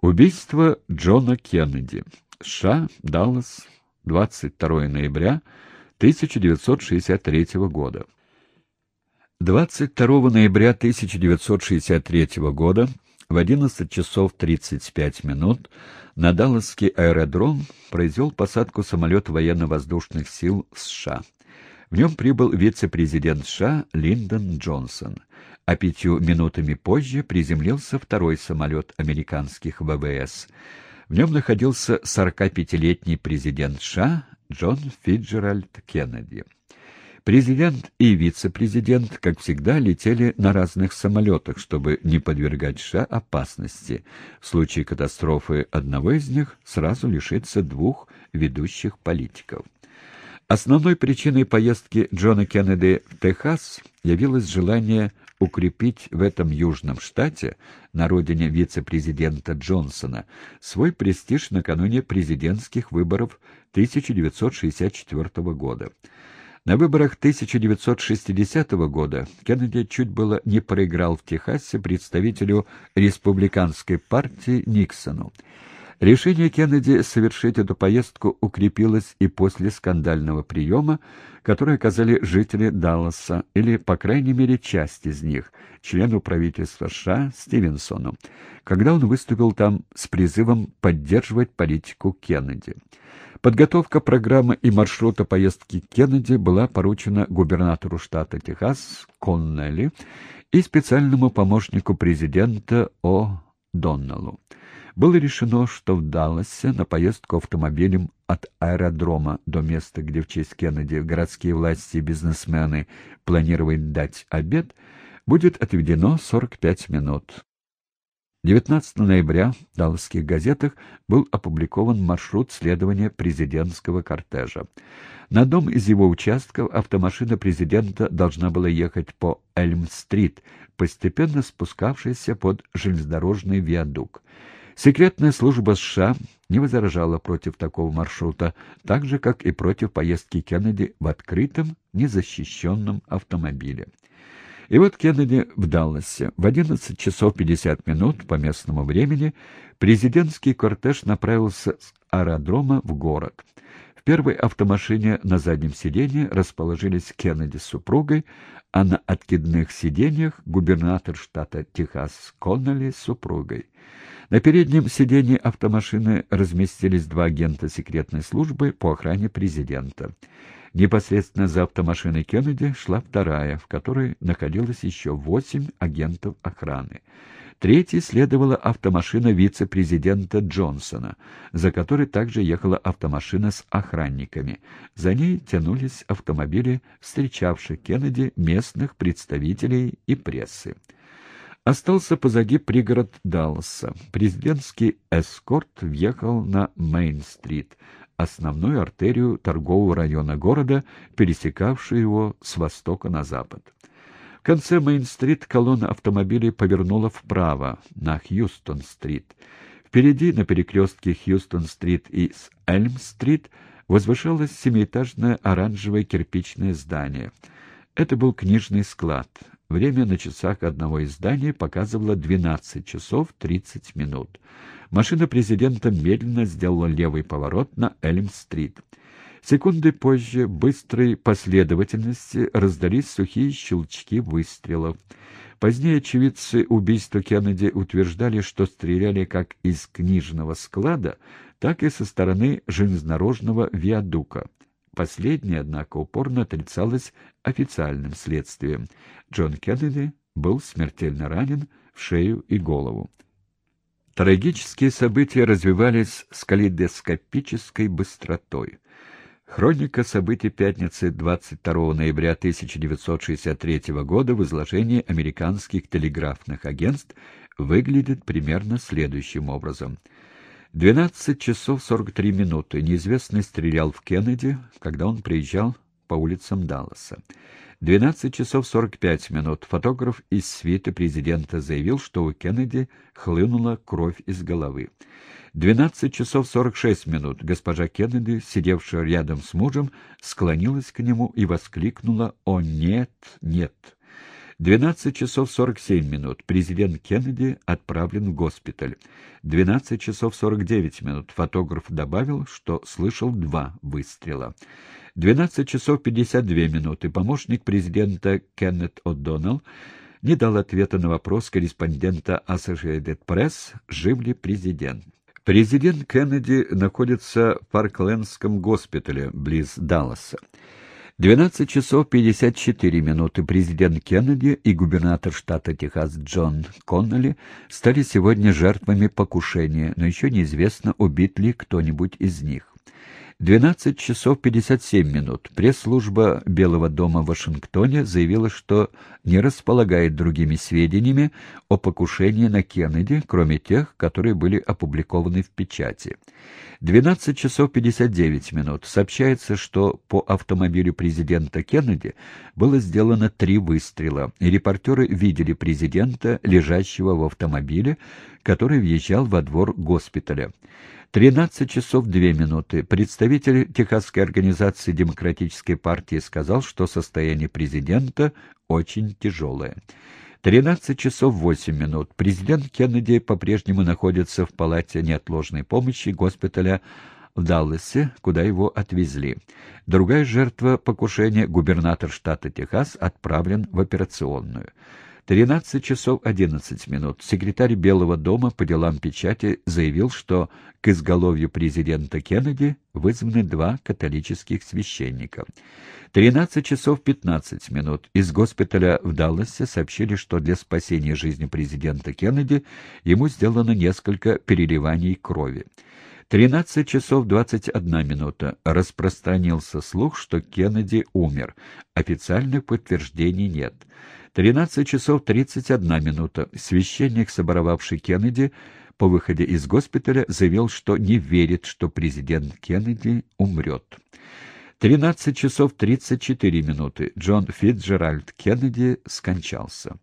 Убийство Джона Кеннеди. США, Даллас, 22 ноября 1963 года. 22 ноября 1963 года в 11 часов 35 минут на Далласский аэродром произвел посадку самолет военно-воздушных сил США. В нем прибыл вице-президент США Линдон Джонсон, а пятью минутами позже приземлился второй самолет американских ВВС. В нем находился 45-летний президент США Джон Фиджеральд Кеннеди. Президент и вице-президент, как всегда, летели на разных самолетах, чтобы не подвергать США опасности. В случае катастрофы одного из них сразу лишиться двух ведущих политиков. Основной причиной поездки Джона Кеннеди в Техас явилось желание укрепить в этом южном штате, на родине вице-президента Джонсона, свой престиж накануне президентских выборов 1964 года. На выборах 1960 года Кеннеди чуть было не проиграл в Техасе представителю республиканской партии Никсону. Решение Кеннеди совершить эту поездку укрепилось и после скандального приема, который оказали жители Далласа, или, по крайней мере, часть из них, члену правительства США Стивенсону, когда он выступил там с призывом поддерживать политику Кеннеди. Подготовка программы и маршрута поездки Кеннеди была поручена губернатору штата Техас Коннелли и специальному помощнику президента О. Доннеллу было решено, что в Далласе на поездку автомобилем от аэродрома до места, где в честь Кеннеди городские власти и бизнесмены планируют дать обед, будет отведено 45 минут. 19 ноября в далласских газетах был опубликован маршрут следования президентского кортежа. На дом из его участков автомашина президента должна была ехать по Эльм-стрит, постепенно спускавшейся под железнодорожный виадук. Секретная служба США не возражала против такого маршрута, так же, как и против поездки Кеннеди в открытом, незащищенном автомобиле. И вот Кеннеди в Далласе. В 11 часов 50 минут по местному времени президентский кортеж направился с аэродрома в город. В первой автомашине на заднем сиденье расположились Кеннеди с супругой, а на откидных сиденьях губернатор штата Техас Коннелли с супругой. На переднем сиденье автомашины разместились два агента секретной службы по охране президента. Непосредственно за автомашиной Кеннеди шла вторая, в которой находилось еще восемь агентов охраны. Третьей следовала автомашина вице-президента Джонсона, за которой также ехала автомашина с охранниками. За ней тянулись автомобили встречавших Кеннеди местных представителей и прессы. Остался позади пригород Далласа. Президентский эскорт въехал на Мейн-стрит, основную артерию торгового района города, пересекавшую его с востока на запад. В конце Мейн-стрит колонна автомобилей повернула вправо, на Хьюстон-стрит. Впереди, на перекрестке Хьюстон-стрит и с Эльм-стрит, возвышалось семиэтажное оранжевое кирпичное здание. Это был книжный склад. Время на часах одного из зданий показывало 12 часов 30 минут. Машина президента медленно сделала левый поворот на Эльм-стрит. Секунды позже быстрой последовательности раздались сухие щелчки выстрелов. Позднее очевидцы убийства Кеннеди утверждали, что стреляли как из книжного склада, так и со стороны железнодорожного виадука. Последнее, однако, упорно отрицалось официальным следствием. Джон Кеннеди был смертельно ранен в шею и голову. Трагические события развивались с калейдоскопической быстротой. Хроника событий пятницы 22 ноября 1963 года в изложении американских телеграфных агентств выглядит примерно следующим образом – 12 часов 43 минуты. Неизвестный стрелял в Кеннеди, когда он приезжал по улицам Далласа. 12 часов 45 минут. Фотограф из свиты президента заявил, что у Кеннеди хлынула кровь из головы. 12 часов 46 минут. Госпожа Кеннеди, сидевшая рядом с мужем, склонилась к нему и воскликнула «О, нет, нет!». 12 часов 47 минут. Президент Кеннеди отправлен в госпиталь. 12 часов 49 минут. Фотограф добавил, что слышал два выстрела. 12 часов 52 минуты. Помощник президента Кеннет О'Доннелл не дал ответа на вопрос корреспондента Associated Press, жив ли президент. Президент Кеннеди находится в Парклендском госпитале близ Далласа. 12 часов 54 минуты президент Кеннеди и губернатор штата Техас Джон Конноли стали сегодня жертвами покушения, но еще неизвестно, убит ли кто-нибудь из них. 12 часов 57 минут. Пресс-служба Белого дома в Вашингтоне заявила, что не располагает другими сведениями о покушении на Кеннеди, кроме тех, которые были опубликованы в печати. 12 часов 59 минут. Сообщается, что по автомобилю президента Кеннеди было сделано три выстрела, и репортеры видели президента, лежащего в автомобиле, который въезжал во двор госпиталя. 13 часов 2 минуты. Представитель Техасской организации Демократической партии сказал, что состояние президента очень тяжелое. 13 часов 8 минут. Президент Кеннеди по-прежнему находится в палате неотложной помощи госпиталя в Далласе, куда его отвезли. Другая жертва покушения, губернатор штата Техас, отправлен в операционную. 13 часов 11 минут. Секретарь Белого дома по делам печати заявил, что к изголовью президента Кеннеди вызваны два католических священника. 13 часов 15 минут. Из госпиталя в Далласе сообщили, что для спасения жизни президента Кеннеди ему сделано несколько переливаний крови. 13 часов 21 минута. Распространился слух, что Кеннеди умер. Официальных подтверждений нет. 13 часов 31 минута. Священник, соборовавший Кеннеди, по выходе из госпиталя заявил, что не верит, что президент Кеннеди умрет. 13 часов 34 минуты. Джон Фитджеральд Кеннеди скончался.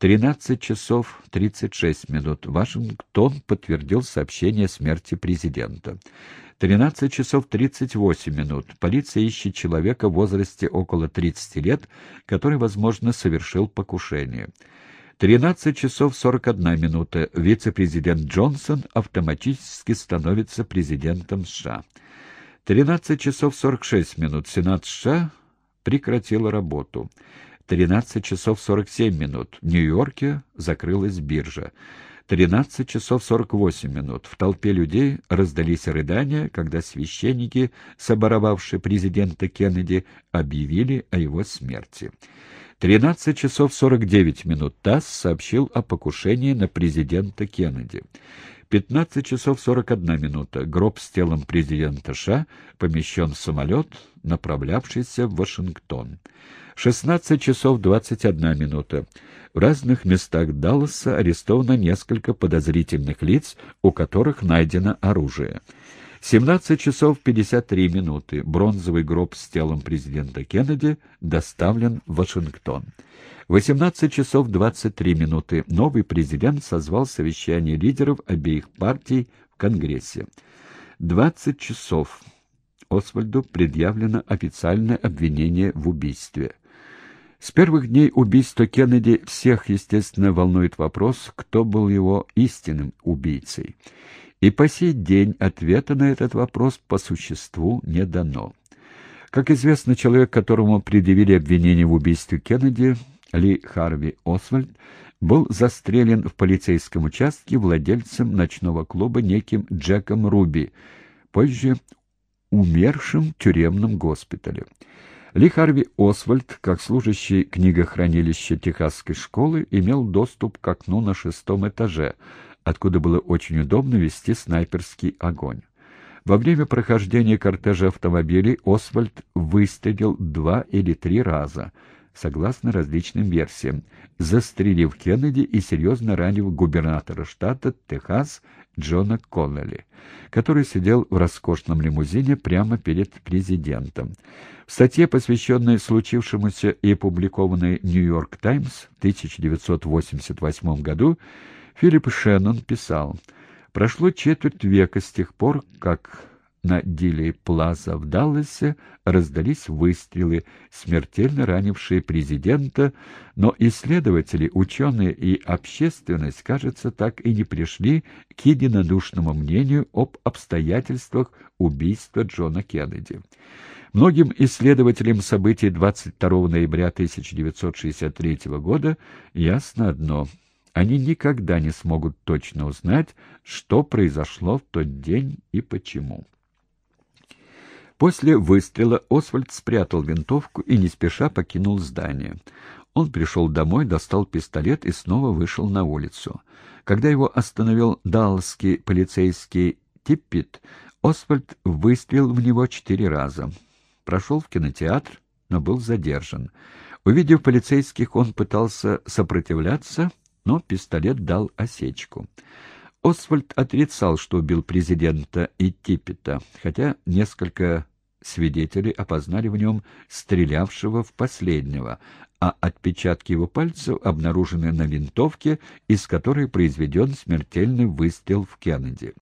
13 часов 36 минут. Вашингтон подтвердил сообщение о смерти президента. 13 часов 38 минут. Полиция ищет человека в возрасте около 30 лет, который, возможно, совершил покушение. 13 часов 41 минута. Вице-президент Джонсон автоматически становится президентом США. 13 часов 46 минут. Сенат США прекратил работу. 13 часов 47 минут. В Нью-Йорке закрылась биржа. 13 часов 48 минут. В толпе людей раздались рыдания, когда священники, соборовавшие президента Кеннеди, объявили о его смерти. 13 часов 49 минут ТАСС сообщил о покушении на президента Кеннеди. 15 часов 41 минута. Гроб с телом президента США помещен в самолет, направлявшийся в Вашингтон. 16 часов 21 минута. В разных местах Далласа арестовано несколько подозрительных лиц, у которых найдено оружие. 17 часов 53 минуты. Бронзовый гроб с телом президента Кеннеди доставлен в Вашингтон. 18 часов 23 минуты. Новый президент созвал совещание лидеров обеих партий в Конгрессе. 20 часов. Освальду предъявлено официальное обвинение в убийстве. С первых дней убийства Кеннеди всех, естественно, волнует вопрос, кто был его истинным убийцей. И по сей день ответа на этот вопрос по существу не дано. Как известно, человек, которому предъявили обвинение в убийстве Кеннеди, Ли Харви Освальд, был застрелен в полицейском участке владельцем ночного клуба неким Джеком Руби, позже умершим в тюремном госпитале. Ли Харви Освальд, как служащий книгохранилища Техасской школы, имел доступ к окну на шестом этаже, откуда было очень удобно вести снайперский огонь. Во время прохождения кортежа автомобилей Освальд выстрелил два или три раза, согласно различным версиям, застрелив Кеннеди и серьезно ранив губернатора штата Техас Джона Коннелли, который сидел в роскошном лимузине прямо перед президентом. В статье, посвященной случившемуся и опубликованной «Нью-Йорк Таймс» в 1988 году, Филипп Шеннон писал «Прошло четверть века с тех пор, как на Дилей Плаза в Далласе раздались выстрелы, смертельно ранившие президента, но исследователи, ученые и общественность, кажется, так и не пришли к единодушному мнению об обстоятельствах убийства Джона Кеннеди. Многим исследователям событий 22 ноября 1963 года ясно одно — они никогда не смогут точно узнать, что произошло в тот день и почему. После выстрела Освальд спрятал винтовку и не спеша покинул здание. Он пришел домой, достал пистолет и снова вышел на улицу. Когда его остановил даллский полицейский Типпит, Освальд выстрелил в него четыре раза. Прошел в кинотеатр, но был задержан. Увидев полицейских, он пытался сопротивляться, но пистолет дал осечку. Освальд отрицал, что убил президента и Типпета, хотя несколько свидетелей опознали в нем стрелявшего в последнего, а отпечатки его пальцев обнаружены на винтовке, из которой произведен смертельный выстрел в Кеннеди.